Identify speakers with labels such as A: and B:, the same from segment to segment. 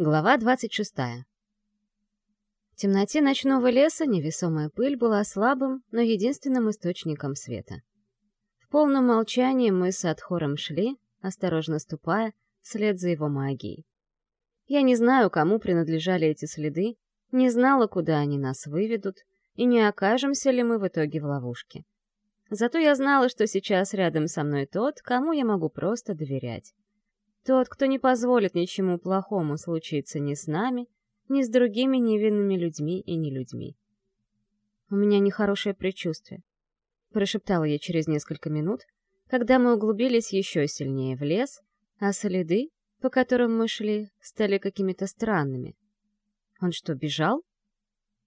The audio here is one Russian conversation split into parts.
A: Глава 26. В темноте ночного леса невесомая пыль была слабым, но единственным источником света. В полном молчании мы с Адхором шли, осторожно ступая, вслед за его магией. Я не знаю, кому принадлежали эти следы, не знала, куда они нас выведут, и не окажемся ли мы в итоге в ловушке. Зато я знала, что сейчас рядом со мной тот, кому я могу просто доверять. Тот, кто не позволит ничему плохому случиться ни с нами, ни с другими невинными людьми и нелюдьми. «У меня нехорошее предчувствие», — прошептала я через несколько минут, когда мы углубились еще сильнее в лес, а следы, по которым мы шли, стали какими-то странными. Он что, бежал?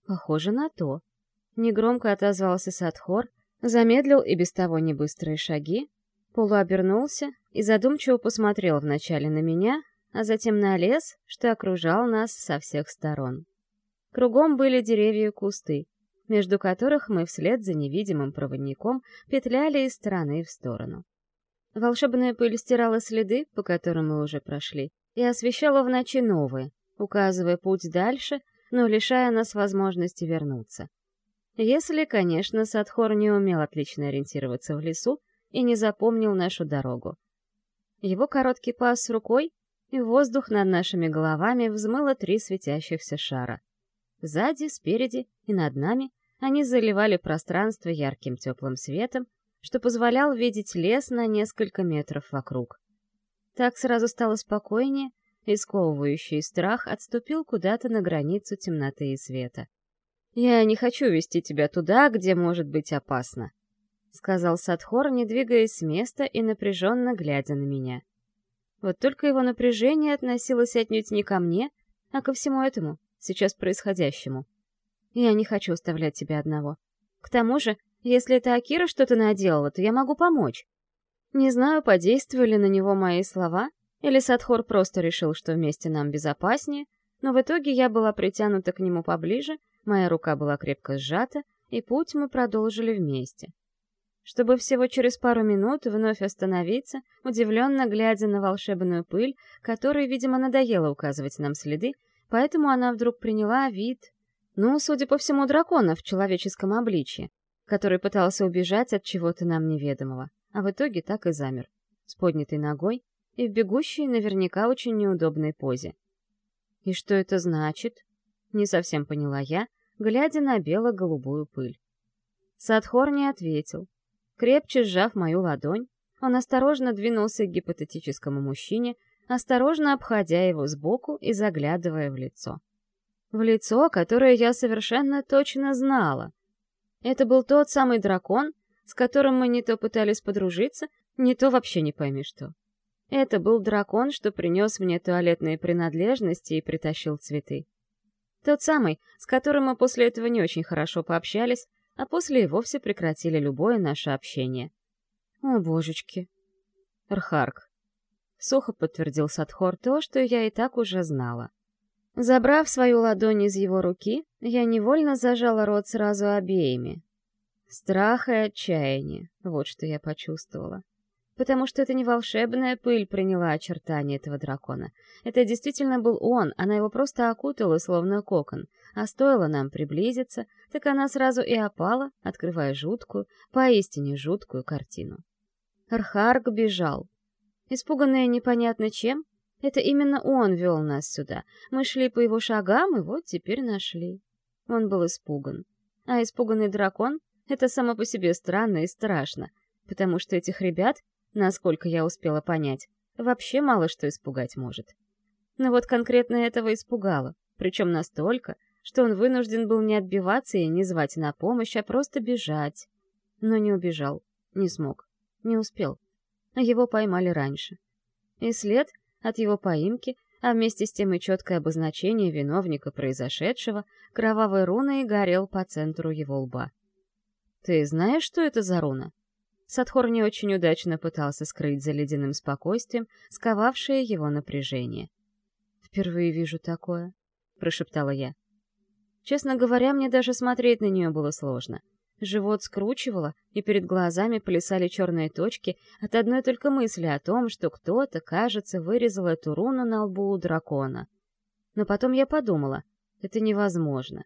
A: Похоже на то. Негромко отозвался Садхор, замедлил и без того небыстрые шаги, полуобернулся и задумчиво посмотрел вначале на меня, а затем на лес, что окружал нас со всех сторон. Кругом были деревья и кусты, между которых мы вслед за невидимым проводником петляли из стороны в сторону. Волшебная пыль стирала следы, по которым мы уже прошли, и освещала в ночи новые, указывая путь дальше, но лишая нас возможности вернуться. Если, конечно, Садхор не умел отлично ориентироваться в лесу и не запомнил нашу дорогу. Его короткий пас рукой, и воздух над нашими головами взмыло три светящихся шара. Сзади, спереди и над нами они заливали пространство ярким теплым светом, что позволял видеть лес на несколько метров вокруг. Так сразу стало спокойнее, и сковывающий страх отступил куда-то на границу темноты и света. «Я не хочу вести тебя туда, где может быть опасно», — сказал Садхор, не двигаясь с места и напряженно глядя на меня. Вот только его напряжение относилось отнюдь не ко мне, а ко всему этому, сейчас происходящему. Я не хочу оставлять тебя одного. К тому же, если это Акира что-то наделала, то я могу помочь. Не знаю, подействовали на него мои слова, или Садхор просто решил, что вместе нам безопаснее, но в итоге я была притянута к нему поближе, моя рука была крепко сжата, и путь мы продолжили вместе чтобы всего через пару минут вновь остановиться, удивленно глядя на волшебную пыль, которой, видимо, надоело указывать нам следы, поэтому она вдруг приняла вид, ну, судя по всему, дракона в человеческом обличье, который пытался убежать от чего-то нам неведомого, а в итоге так и замер, с поднятой ногой и в бегущей наверняка очень неудобной позе. «И что это значит?» — не совсем поняла я, глядя на бело-голубую пыль. Садхор не ответил, Крепче сжав мою ладонь, он осторожно двинулся к гипотетическому мужчине, осторожно обходя его сбоку и заглядывая в лицо. В лицо, которое я совершенно точно знала. Это был тот самый дракон, с которым мы не то пытались подружиться, не то вообще не пойми что. Это был дракон, что принес мне туалетные принадлежности и притащил цветы. Тот самый, с которым мы после этого не очень хорошо пообщались, а после и вовсе прекратили любое наше общение. «О, божечки!» «Рхарк!» Сухо подтвердил Садхор то, что я и так уже знала. Забрав свою ладонь из его руки, я невольно зажала рот сразу обеими. Страх и отчаяние — вот что я почувствовала потому что это не волшебная пыль приняла очертания этого дракона. Это действительно был он, она его просто окутала, словно кокон, а стоило нам приблизиться, так она сразу и опала, открывая жуткую, поистине жуткую картину. Архарг бежал. Испуганная непонятно чем, это именно он вел нас сюда. Мы шли по его шагам, и вот теперь нашли. Он был испуган. А испуганный дракон — это само по себе странно и страшно, потому что этих ребят насколько я успела понять, вообще мало что испугать может. Но вот конкретно этого испугало, причем настолько, что он вынужден был не отбиваться и не звать на помощь, а просто бежать. Но не убежал, не смог, не успел. Его поймали раньше. И след от его поимки, а вместе с тем и четкое обозначение виновника произошедшего, кровавой руной горел по центру его лба. «Ты знаешь, что это за руна?» Садхор не очень удачно пытался скрыть за ледяным спокойствием сковавшее его напряжение. «Впервые вижу такое», — прошептала я. Честно говоря, мне даже смотреть на нее было сложно. Живот скручивало, и перед глазами плясали черные точки от одной только мысли о том, что кто-то, кажется, вырезал эту руну на лбу у дракона. Но потом я подумала, это невозможно.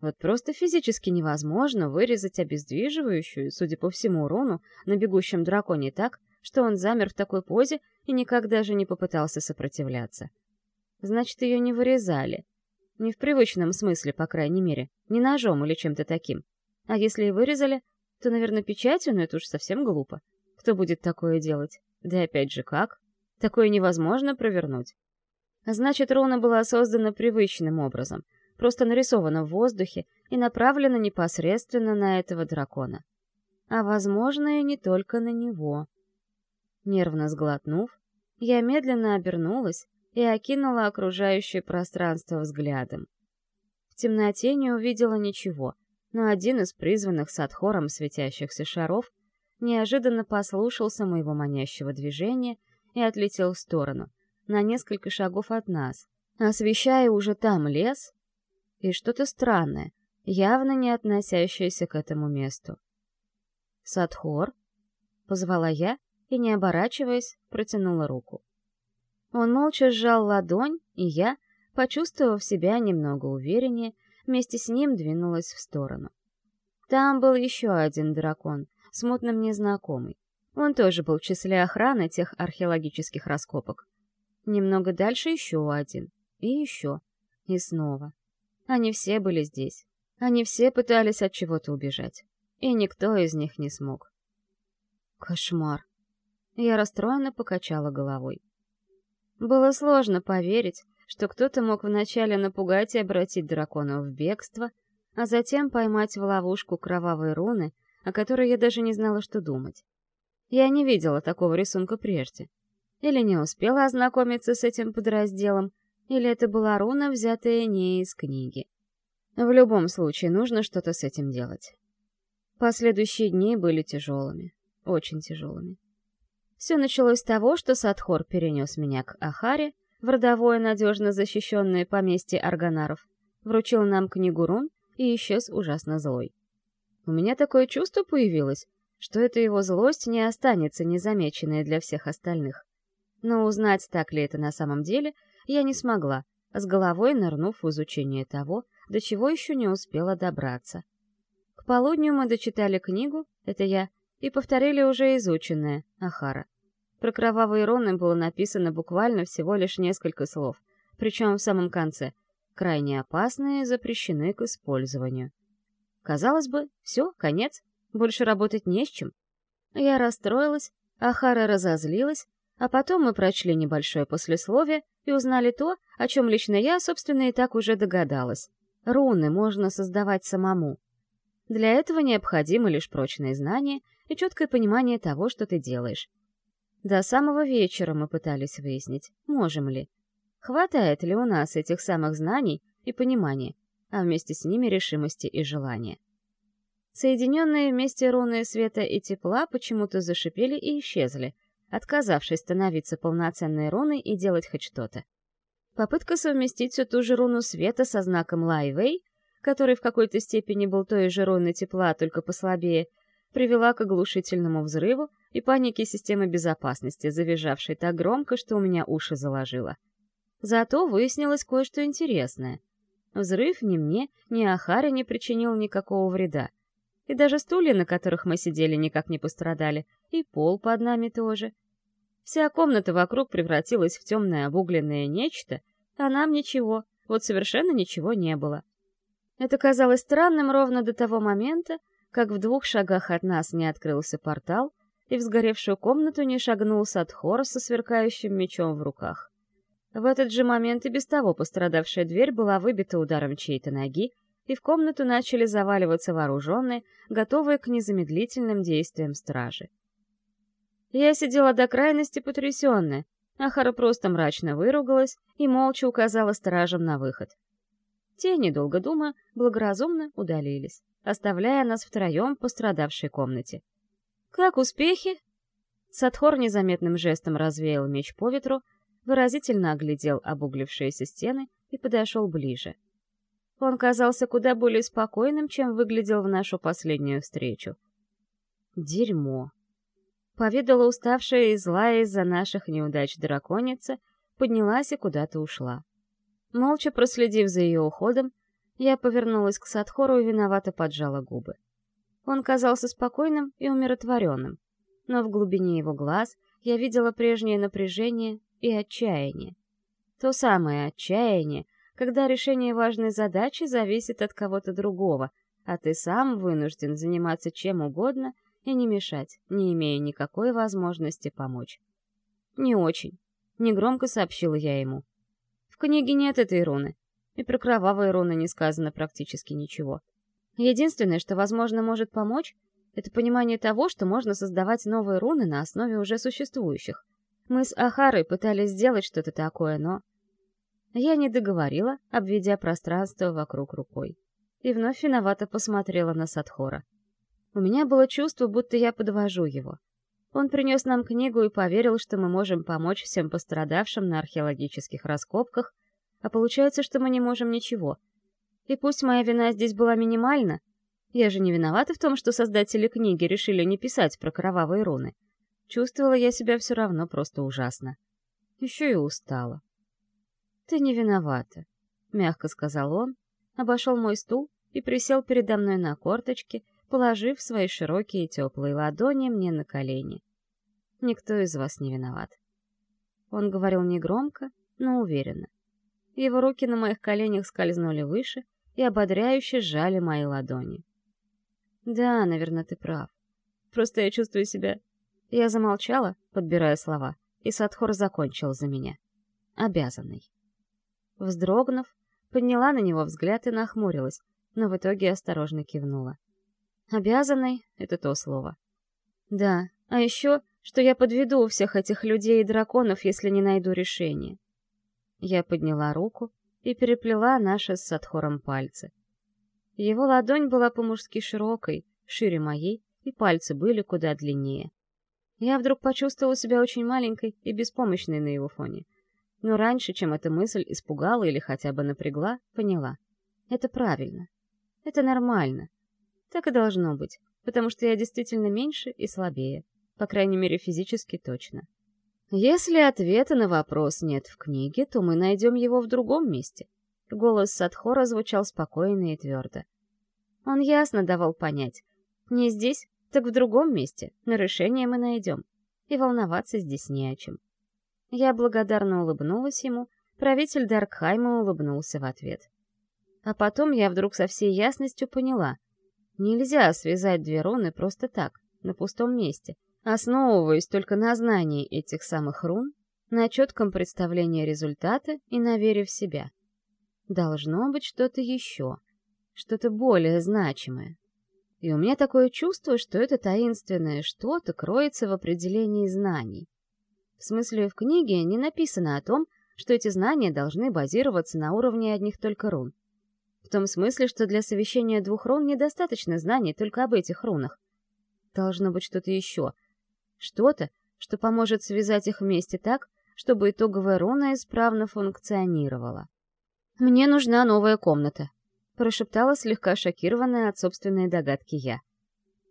A: Вот просто физически невозможно вырезать обездвиживающую, судя по всему, руну на бегущем драконе так, что он замер в такой позе и никак даже не попытался сопротивляться. Значит, ее не вырезали. Не в привычном смысле, по крайней мере, не ножом или чем-то таким. А если и вырезали, то, наверное, печатью, но это уж совсем глупо. Кто будет такое делать? Да опять же, как? Такое невозможно провернуть. Значит, руна была создана привычным образом — просто нарисована в воздухе и направлена непосредственно на этого дракона. А, возможно, и не только на него. Нервно сглотнув, я медленно обернулась и окинула окружающее пространство взглядом. В темноте не увидела ничего, но один из призванных с отхором светящихся шаров неожиданно послушался моего манящего движения и отлетел в сторону, на несколько шагов от нас, освещая уже там лес и что-то странное, явно не относящееся к этому месту. «Садхор?» — позвала я и, не оборачиваясь, протянула руку. Он молча сжал ладонь, и я, почувствовав себя немного увереннее, вместе с ним двинулась в сторону. Там был еще один дракон, смутно мне знакомый. Он тоже был в числе охраны тех археологических раскопок. Немного дальше еще один. И еще. И снова. Они все были здесь. Они все пытались от чего-то убежать. И никто из них не смог. Кошмар. Я расстроенно покачала головой. Было сложно поверить, что кто-то мог вначале напугать и обратить дракона в бегство, а затем поймать в ловушку кровавые руны, о которой я даже не знала, что думать. Я не видела такого рисунка прежде. Или не успела ознакомиться с этим подразделом, или это была руна, взятая не из книги. В любом случае, нужно что-то с этим делать. Последующие дни были тяжелыми, очень тяжелыми. Все началось с того, что Садхор перенес меня к Ахаре, в родовое надежно защищенное поместье Арганаров, вручил нам книгу рун и исчез ужасно злой. У меня такое чувство появилось, что эта его злость не останется незамеченной для всех остальных. Но узнать, так ли это на самом деле, я не смогла, с головой нырнув в изучение того, до чего еще не успела добраться. К полудню мы дочитали книгу, это я, и повторили уже изученное, Ахара. Про кровавые руны было написано буквально всего лишь несколько слов, причем в самом конце. Крайне опасные, запрещены к использованию. Казалось бы, все, конец, больше работать не с чем. Я расстроилась, Ахара разозлилась, а потом мы прочли небольшое послесловие и узнали то, о чем лично я, собственно, и так уже догадалась. Руны можно создавать самому. Для этого необходимо лишь прочные знания и четкое понимание того, что ты делаешь. До самого вечера мы пытались выяснить, можем ли. Хватает ли у нас этих самых знаний и понимания, а вместе с ними решимости и желания. Соединенные вместе руны света и тепла почему-то зашипели и исчезли, отказавшись становиться полноценной руной и делать хоть что-то. Попытка совместить всю ту же руну света со знаком Лайвей, который в какой-то степени был той же руной тепла, только послабее, привела к оглушительному взрыву и панике системы безопасности, завизжавшей так громко, что у меня уши заложило. Зато выяснилось кое-что интересное. Взрыв ни мне, ни Ахаре не причинил никакого вреда. И даже стулья, на которых мы сидели, никак не пострадали, и пол под нами тоже — Вся комната вокруг превратилась в темное обугленное нечто, а нам ничего, вот совершенно ничего не было. Это казалось странным ровно до того момента, как в двух шагах от нас не открылся портал, и в сгоревшую комнату не шагнул Садхор со сверкающим мечом в руках. В этот же момент и без того пострадавшая дверь была выбита ударом чьей-то ноги, и в комнату начали заваливаться вооруженные, готовые к незамедлительным действиям стражи. Я сидела до крайности потрясенная. Ахара просто мрачно выругалась и молча указала стражам на выход. Те, недолго думая, благоразумно удалились, оставляя нас втроем в пострадавшей комнате. «Как успехи?» Садхор незаметным жестом развеял меч по ветру, выразительно оглядел обуглившиеся стены и подошел ближе. Он казался куда более спокойным, чем выглядел в нашу последнюю встречу. Дерьмо. Поведала уставшая и злая из-за наших неудач драконица, поднялась и куда-то ушла. Молча проследив за ее уходом, я повернулась к Садхору и виновато поджала губы. Он казался спокойным и умиротворенным, но в глубине его глаз я видела прежнее напряжение и отчаяние. То самое отчаяние, когда решение важной задачи зависит от кого-то другого, а ты сам вынужден заниматься чем угодно и не мешать, не имея никакой возможности помочь. «Не очень», — негромко сообщила я ему. «В книге нет этой руны, и про кровавые руны не сказано практически ничего. Единственное, что, возможно, может помочь, это понимание того, что можно создавать новые руны на основе уже существующих. Мы с Ахарой пытались сделать что-то такое, но... Я не договорила, обведя пространство вокруг рукой. И вновь виновато посмотрела на Садхора. У меня было чувство, будто я подвожу его. Он принес нам книгу и поверил, что мы можем помочь всем пострадавшим на археологических раскопках, а получается, что мы не можем ничего. И пусть моя вина здесь была минимальна, я же не виновата в том, что создатели книги решили не писать про кровавые руны. Чувствовала я себя все равно просто ужасно. Еще и устала. «Ты не виновата», — мягко сказал он, обошел мой стул и присел передо мной на корточки, положив свои широкие теплые ладони мне на колени. «Никто из вас не виноват». Он говорил негромко, но уверенно. Его руки на моих коленях скользнули выше и ободряюще сжали мои ладони. «Да, наверное, ты прав. Просто я чувствую себя...» Я замолчала, подбирая слова, и Садхор закончил за меня. «Обязанный». Вздрогнув, подняла на него взгляд и нахмурилась, но в итоге осторожно кивнула. «Обязанный» — это то слово. «Да, а еще, что я подведу всех этих людей и драконов, если не найду решения». Я подняла руку и переплела наши с Садхором пальцы. Его ладонь была по-мужски широкой, шире моей, и пальцы были куда длиннее. Я вдруг почувствовала себя очень маленькой и беспомощной на его фоне но раньше, чем эта мысль испугала или хотя бы напрягла, поняла. Это правильно. Это нормально. Так и должно быть, потому что я действительно меньше и слабее. По крайней мере, физически точно. Если ответа на вопрос нет в книге, то мы найдем его в другом месте. Голос Садхора звучал спокойно и твердо. Он ясно давал понять. Не здесь, так в другом месте, но решение мы найдем. И волноваться здесь не о чем. Я благодарно улыбнулась ему, правитель Даркхайма улыбнулся в ответ. А потом я вдруг со всей ясностью поняла. Нельзя связать две руны просто так, на пустом месте, основываясь только на знании этих самых рун, на четком представлении результата и на вере в себя. Должно быть что-то еще, что-то более значимое. И у меня такое чувство, что это таинственное что-то кроется в определении знаний. В смысле, в книге не написано о том, что эти знания должны базироваться на уровне одних только рун. В том смысле, что для совещания двух рун недостаточно знаний только об этих рунах. Должно быть что-то еще. Что-то, что поможет связать их вместе так, чтобы итоговая руна исправно функционировала. «Мне нужна новая комната», — прошептала слегка шокированная от собственной догадки я.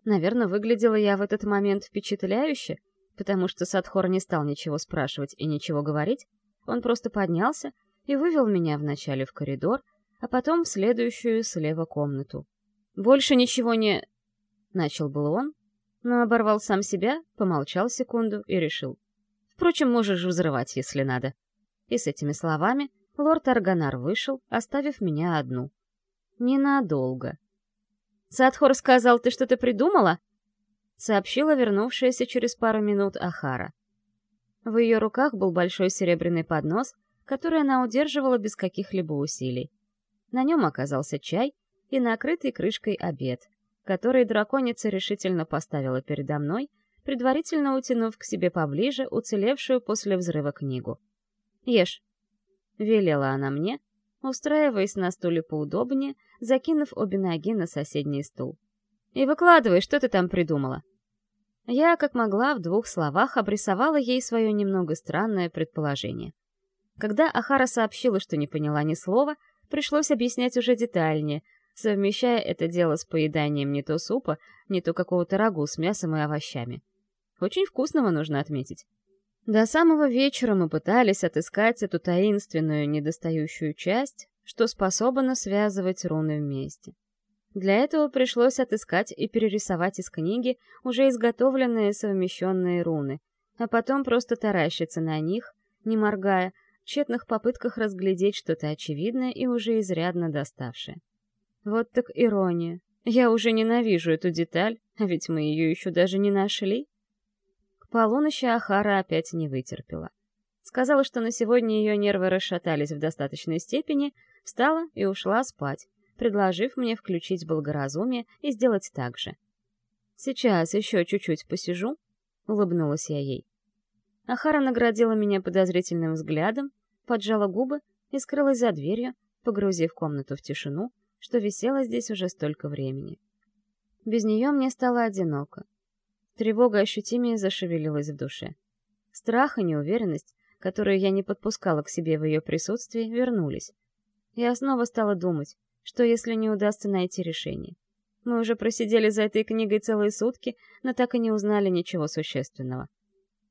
A: Наверное, выглядела я в этот момент впечатляюще, потому что Садхор не стал ничего спрашивать и ничего говорить, он просто поднялся и вывел меня вначале в коридор, а потом в следующую слева комнату. «Больше ничего не...» — начал был он, но оборвал сам себя, помолчал секунду и решил. «Впрочем, можешь взрывать, если надо». И с этими словами лорд Арганар вышел, оставив меня одну. Ненадолго. «Садхор сказал, ты что-то придумала?» сообщила вернувшаяся через пару минут Ахара. В ее руках был большой серебряный поднос, который она удерживала без каких-либо усилий. На нем оказался чай и накрытый крышкой обед, который драконица решительно поставила передо мной, предварительно утянув к себе поближе уцелевшую после взрыва книгу. «Ешь», — велела она мне, устраиваясь на стуле поудобнее, закинув обе ноги на соседний стул. «И выкладывай, что ты там придумала». Я, как могла, в двух словах обрисовала ей свое немного странное предположение. Когда Ахара сообщила, что не поняла ни слова, пришлось объяснять уже детальнее, совмещая это дело с поеданием не то супа, не то какого-то рагу с мясом и овощами. Очень вкусного, нужно отметить. До самого вечера мы пытались отыскать эту таинственную недостающую часть, что способна связывать руны вместе. Для этого пришлось отыскать и перерисовать из книги уже изготовленные совмещенные руны, а потом просто таращиться на них, не моргая, в тщетных попытках разглядеть что-то очевидное и уже изрядно доставшее. Вот так ирония. Я уже ненавижу эту деталь, а ведь мы ее еще даже не нашли. К полуночи Ахара опять не вытерпела. Сказала, что на сегодня ее нервы расшатались в достаточной степени, встала и ушла спать, предложив мне включить благоразумие и сделать так же. «Сейчас еще чуть-чуть посижу», — улыбнулась я ей. Ахара наградила меня подозрительным взглядом, поджала губы и скрылась за дверью, погрузив комнату в тишину, что висела здесь уже столько времени. Без нее мне стало одиноко. Тревога ощутимее зашевелилась в душе. Страх и неуверенность, которые я не подпускала к себе в ее присутствии, вернулись. Я снова стала думать, что если не удастся найти решение. Мы уже просидели за этой книгой целые сутки, но так и не узнали ничего существенного.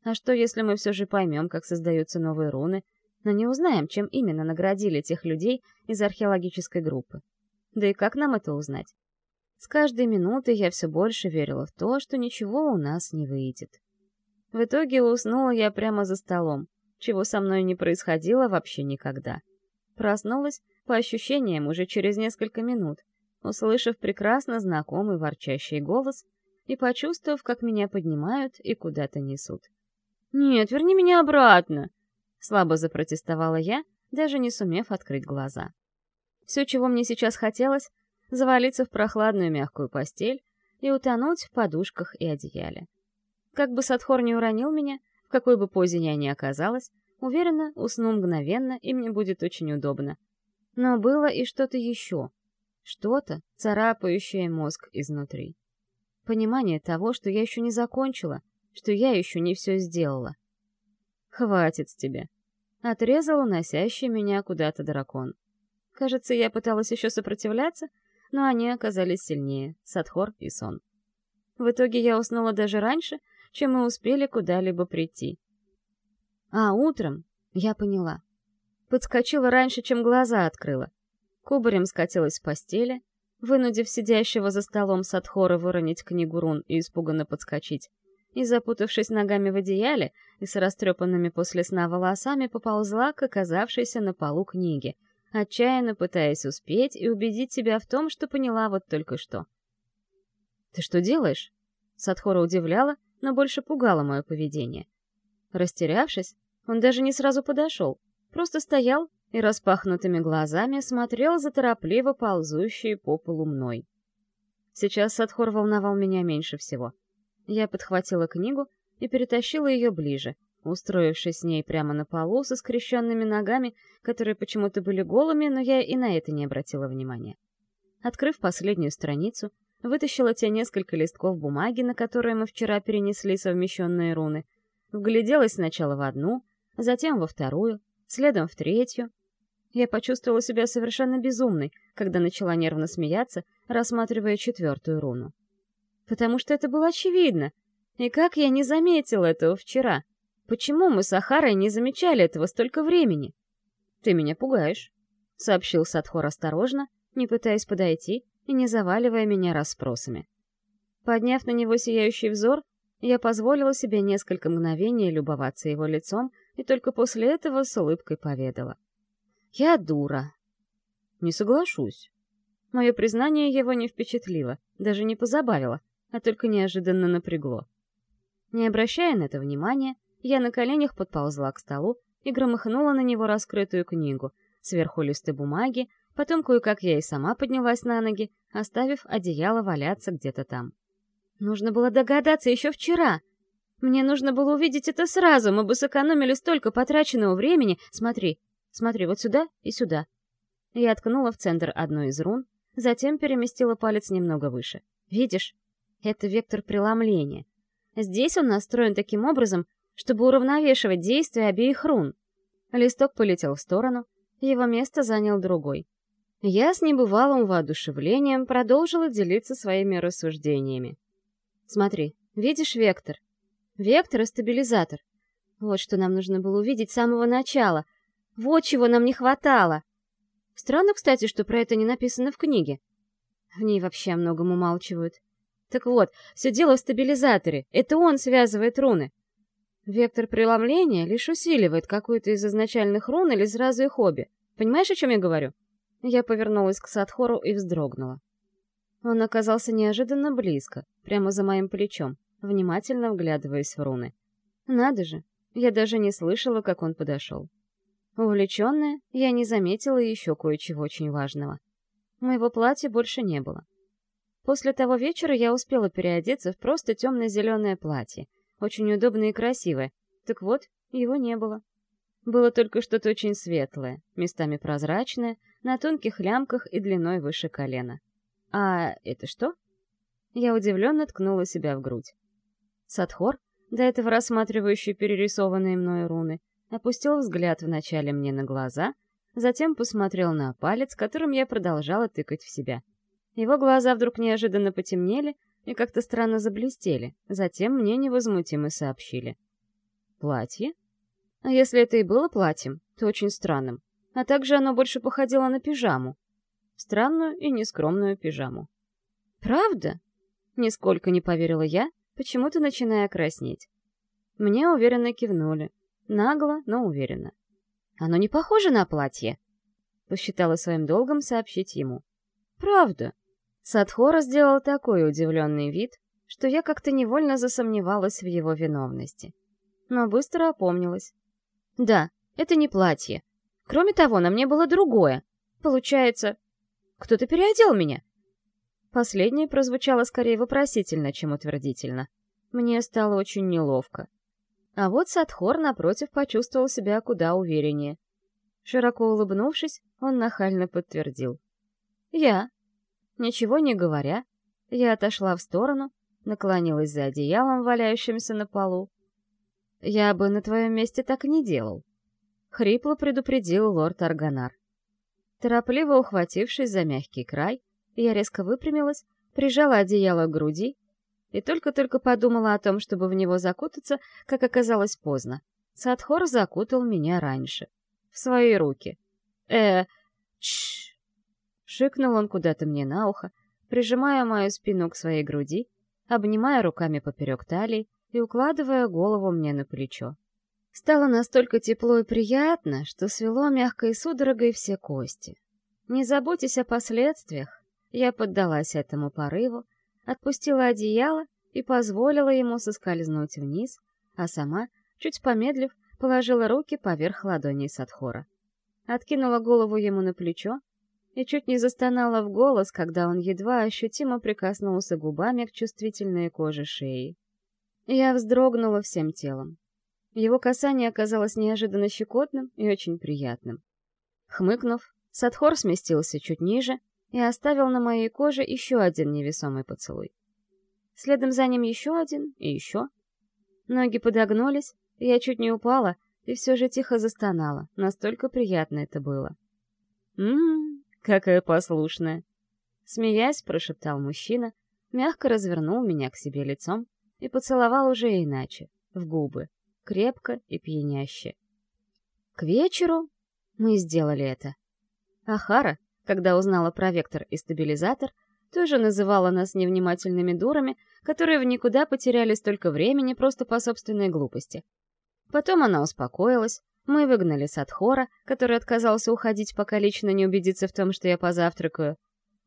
A: А что, если мы все же поймем, как создаются новые руны, но не узнаем, чем именно наградили тех людей из археологической группы? Да и как нам это узнать? С каждой минутой я все больше верила в то, что ничего у нас не выйдет. В итоге уснула я прямо за столом, чего со мной не происходило вообще никогда. Проснулась, по ощущениям, уже через несколько минут, услышав прекрасно знакомый ворчащий голос и почувствовав, как меня поднимают и куда-то несут. «Нет, верни меня обратно!» — слабо запротестовала я, даже не сумев открыть глаза. Все, чего мне сейчас хотелось, завалиться в прохладную мягкую постель и утонуть в подушках и одеяле. Как бы Садхор не уронил меня, в какой бы позе я ни оказалась, уверена, усну мгновенно, и мне будет очень удобно. Но было и что-то еще. Что-то, царапающее мозг изнутри. Понимание того, что я еще не закончила, что я еще не все сделала. «Хватит с тебя!» — отрезал уносящий меня куда-то дракон. Кажется, я пыталась еще сопротивляться, но они оказались сильнее — Садхор и Сон. В итоге я уснула даже раньше, чем мы успели куда-либо прийти. А утром я поняла. Подскочила раньше, чем глаза открыла. Кубарем скатилась с постели, вынудив сидящего за столом Садхора выронить книгу рун и испуганно подскочить, и, запутавшись ногами в одеяле и с растрепанными после сна волосами, поползла к оказавшейся на полу книге — отчаянно пытаясь успеть и убедить себя в том, что поняла вот только что. «Ты что делаешь?» Садхора удивляла, но больше пугало мое поведение. Растерявшись, он даже не сразу подошел, просто стоял и распахнутыми глазами смотрел за торопливо ползущей по полу мной. Сейчас Садхор волновал меня меньше всего. Я подхватила книгу и перетащила ее ближе, устроившись с ней прямо на полу со скрещенными ногами, которые почему-то были голыми, но я и на это не обратила внимания. Открыв последнюю страницу, вытащила те несколько листков бумаги, на которые мы вчера перенесли совмещенные руны, вгляделась сначала в одну, затем во вторую, следом в третью. Я почувствовала себя совершенно безумной, когда начала нервно смеяться, рассматривая четвертую руну. Потому что это было очевидно. И как я не заметила этого вчера? Почему мы с Ахарой не замечали этого столько времени? Ты меня пугаешь, — сообщил Садхор осторожно, не пытаясь подойти и не заваливая меня расспросами. Подняв на него сияющий взор, я позволила себе несколько мгновений любоваться его лицом и только после этого с улыбкой поведала. «Я дура». «Не соглашусь». Мое признание его не впечатлило, даже не позабавило, а только неожиданно напрягло. Не обращая на это внимания, я на коленях подползла к столу и громыхнула на него раскрытую книгу, сверху листы бумаги, потом кое-как я и сама поднялась на ноги, оставив одеяло валяться где-то там. Нужно было догадаться еще вчера. Мне нужно было увидеть это сразу, мы бы сэкономили столько потраченного времени. Смотри, смотри, вот сюда и сюда. Я ткнула в центр одной из рун, затем переместила палец немного выше. Видишь? Это вектор преломления. Здесь он настроен таким образом, чтобы уравновешивать действия обеих рун. Листок полетел в сторону, его место занял другой. Я с небывалым воодушевлением продолжила делиться своими рассуждениями. Смотри, видишь вектор? Вектор и стабилизатор. Вот что нам нужно было увидеть с самого начала. Вот чего нам не хватало. Странно, кстати, что про это не написано в книге. В ней вообще о многом умалчивают. Так вот, все дело в стабилизаторе. Это он связывает руны. Вектор преломления лишь усиливает какую-то из изначальных рун или сразу их обе. Понимаешь, о чем я говорю? Я повернулась к Садхору и вздрогнула. Он оказался неожиданно близко, прямо за моим плечом, внимательно вглядываясь в руны. Надо же, я даже не слышала, как он подошел. Увлеченная, я не заметила еще кое-чего очень важного. Моего платья больше не было. После того вечера я успела переодеться в просто темно-зеленое платье, очень удобное и красивое. Так вот, его не было. Было только что-то очень светлое, местами прозрачное, на тонких лямках и длиной выше колена. А это что? Я удивленно ткнула себя в грудь. Садхор, до этого рассматривающий перерисованные мною руны, опустил взгляд вначале мне на глаза, затем посмотрел на палец, которым я продолжала тыкать в себя. Его глаза вдруг неожиданно потемнели и как-то странно заблестели, затем мне невозмутимо сообщили. «Платье?» А если это и было платьем, то очень странным. А также оно больше походило на пижаму. Странную и нескромную пижаму. «Правда?» Нисколько не поверила я, почему-то начиная краснеть. Мне уверенно кивнули, Нагло, но уверенно. «Оно не похоже на платье!» Посчитала своим долгом сообщить ему. «Правда!» Садхора сделал такой удивленный вид, что я как-то невольно засомневалась в его виновности. Но быстро опомнилась. «Да, это не платье. Кроме того, на мне было другое. Получается, кто-то переодел меня!» Последнее прозвучало скорее вопросительно, чем утвердительно. Мне стало очень неловко. А вот Садхор, напротив, почувствовал себя куда увереннее. Широко улыбнувшись, он нахально подтвердил. «Я». Ничего не говоря, я отошла в сторону, наклонилась за одеялом, валяющимся на полу. «Я бы на твоем месте так не делал», — хрипло предупредил лорд Арганар. Торопливо ухватившись за мягкий край, я резко выпрямилась, прижала одеяло к груди и только-только подумала о том, чтобы в него закутаться, как оказалось поздно. Садхор закутал меня раньше. В свои руки. э чш Шикнул он куда-то мне на ухо, прижимая мою спину к своей груди, обнимая руками поперек талии и укладывая голову мне на плечо. Стало настолько тепло и приятно, что свело мягкой судорогой все кости. Не заботьтесь о последствиях, я поддалась этому порыву, отпустила одеяло и позволила ему соскользнуть вниз, а сама, чуть помедлив, положила руки поверх ладоней Садхора. Откинула голову ему на плечо и чуть не застонала в голос, когда он едва ощутимо прикоснулся губами к чувствительной коже шеи. Я вздрогнула всем телом. Его касание оказалось неожиданно щекотным и очень приятным. Хмыкнув, Садхор сместился чуть ниже и оставил на моей коже еще один невесомый поцелуй. Следом за ним еще один и еще. Ноги подогнулись, я чуть не упала и все же тихо застонала, настолько приятно это было. «Ммм, какая послушная!» Смеясь, прошептал мужчина, мягко развернул меня к себе лицом и поцеловал уже иначе, в губы, крепко и пьяняще. К вечеру мы сделали это. Ахара, когда узнала про вектор и стабилизатор, тоже называла нас невнимательными дурами, которые в никуда потеряли столько времени просто по собственной глупости. Потом она успокоилась, мы выгнали Садхора, который отказался уходить, пока лично не убедится в том, что я позавтракаю.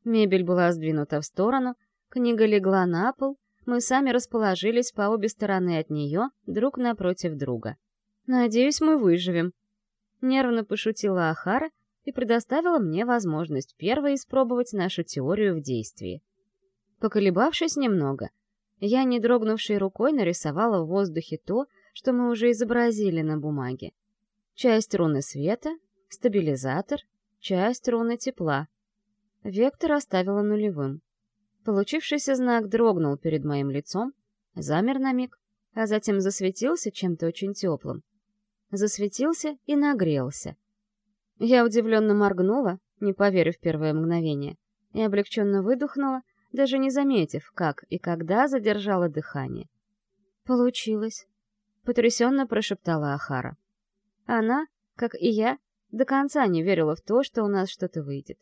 A: Мебель была сдвинута в сторону, книга легла на пол, мы сами расположились по обе стороны от нее, друг напротив друга. «Надеюсь, мы выживем», — нервно пошутила Ахара и предоставила мне возможность первой испробовать нашу теорию в действии. Поколебавшись немного, я, не дрогнувшей рукой, нарисовала в воздухе то, что мы уже изобразили на бумаге. Часть руны света, стабилизатор, часть руны тепла. Вектор оставила нулевым. Получившийся знак дрогнул перед моим лицом, замер на миг, а затем засветился чем-то очень теплым. Засветился и нагрелся. Я удивленно моргнула, не поверив первое мгновение, и облегченно выдохнула, даже не заметив, как и когда задержала дыхание. Получилось. Потрясенно прошептала Ахара. Она, как и я, до конца не верила в то, что у нас что-то выйдет.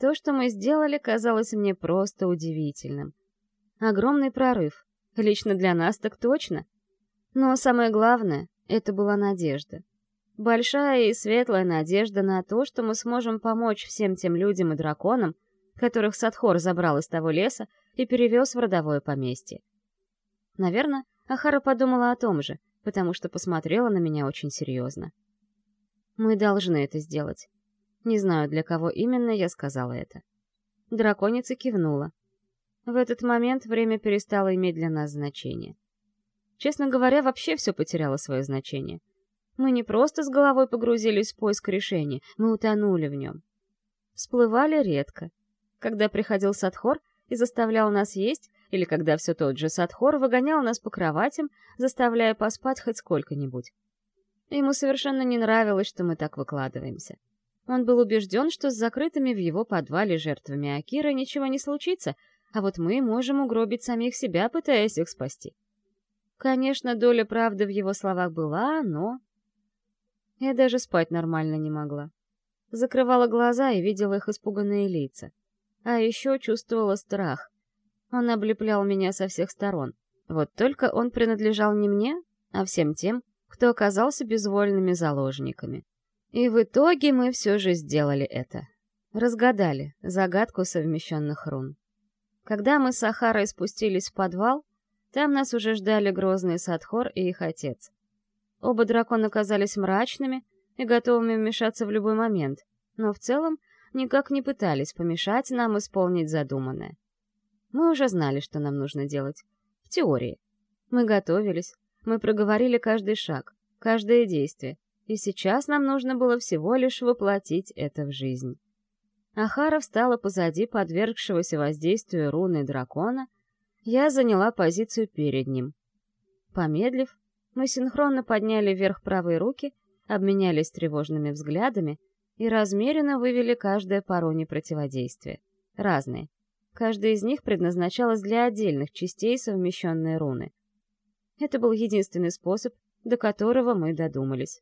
A: То, что мы сделали, казалось мне просто удивительным. Огромный прорыв. Лично для нас так точно. Но самое главное — это была надежда. Большая и светлая надежда на то, что мы сможем помочь всем тем людям и драконам, которых Садхор забрал из того леса и перевез в родовое поместье. Наверное, Ахара подумала о том же, потому что посмотрела на меня очень серьезно. Мы должны это сделать. Не знаю, для кого именно я сказала это. Драконица кивнула. В этот момент время перестало иметь для нас значение. Честно говоря, вообще все потеряло свое значение. Мы не просто с головой погрузились в поиск решения, мы утонули в нем. Всплывали редко. Когда приходил Садхор и заставлял нас есть, или когда все тот же Садхор выгонял нас по кроватям, заставляя поспать хоть сколько-нибудь. Ему совершенно не нравилось, что мы так выкладываемся. Он был убежден, что с закрытыми в его подвале жертвами Акира ничего не случится, а вот мы можем угробить самих себя, пытаясь их спасти. Конечно, доля правды в его словах была, но... Я даже спать нормально не могла. Закрывала глаза и видела их испуганные лица. А еще чувствовала страх. Он облеплял меня со всех сторон. Вот только он принадлежал не мне, а всем тем, кто оказался безвольными заложниками. И в итоге мы все же сделали это. Разгадали загадку совмещенных рун. Когда мы с Сахарой спустились в подвал, там нас уже ждали грозный Садхор и их отец. Оба дракона казались мрачными и готовыми вмешаться в любой момент, но в целом никак не пытались помешать нам исполнить задуманное. Мы уже знали, что нам нужно делать. В теории. Мы готовились, мы проговорили каждый шаг, каждое действие, и сейчас нам нужно было всего лишь воплотить это в жизнь. Ахара встала позади подвергшегося воздействию руны дракона, я заняла позицию перед ним. Помедлив, мы синхронно подняли вверх правые руки, обменялись тревожными взглядами и размеренно вывели каждое по руне противодействия. Разные. Каждая из них предназначалась для отдельных частей совмещенной руны — это был единственный способ, до которого мы додумались.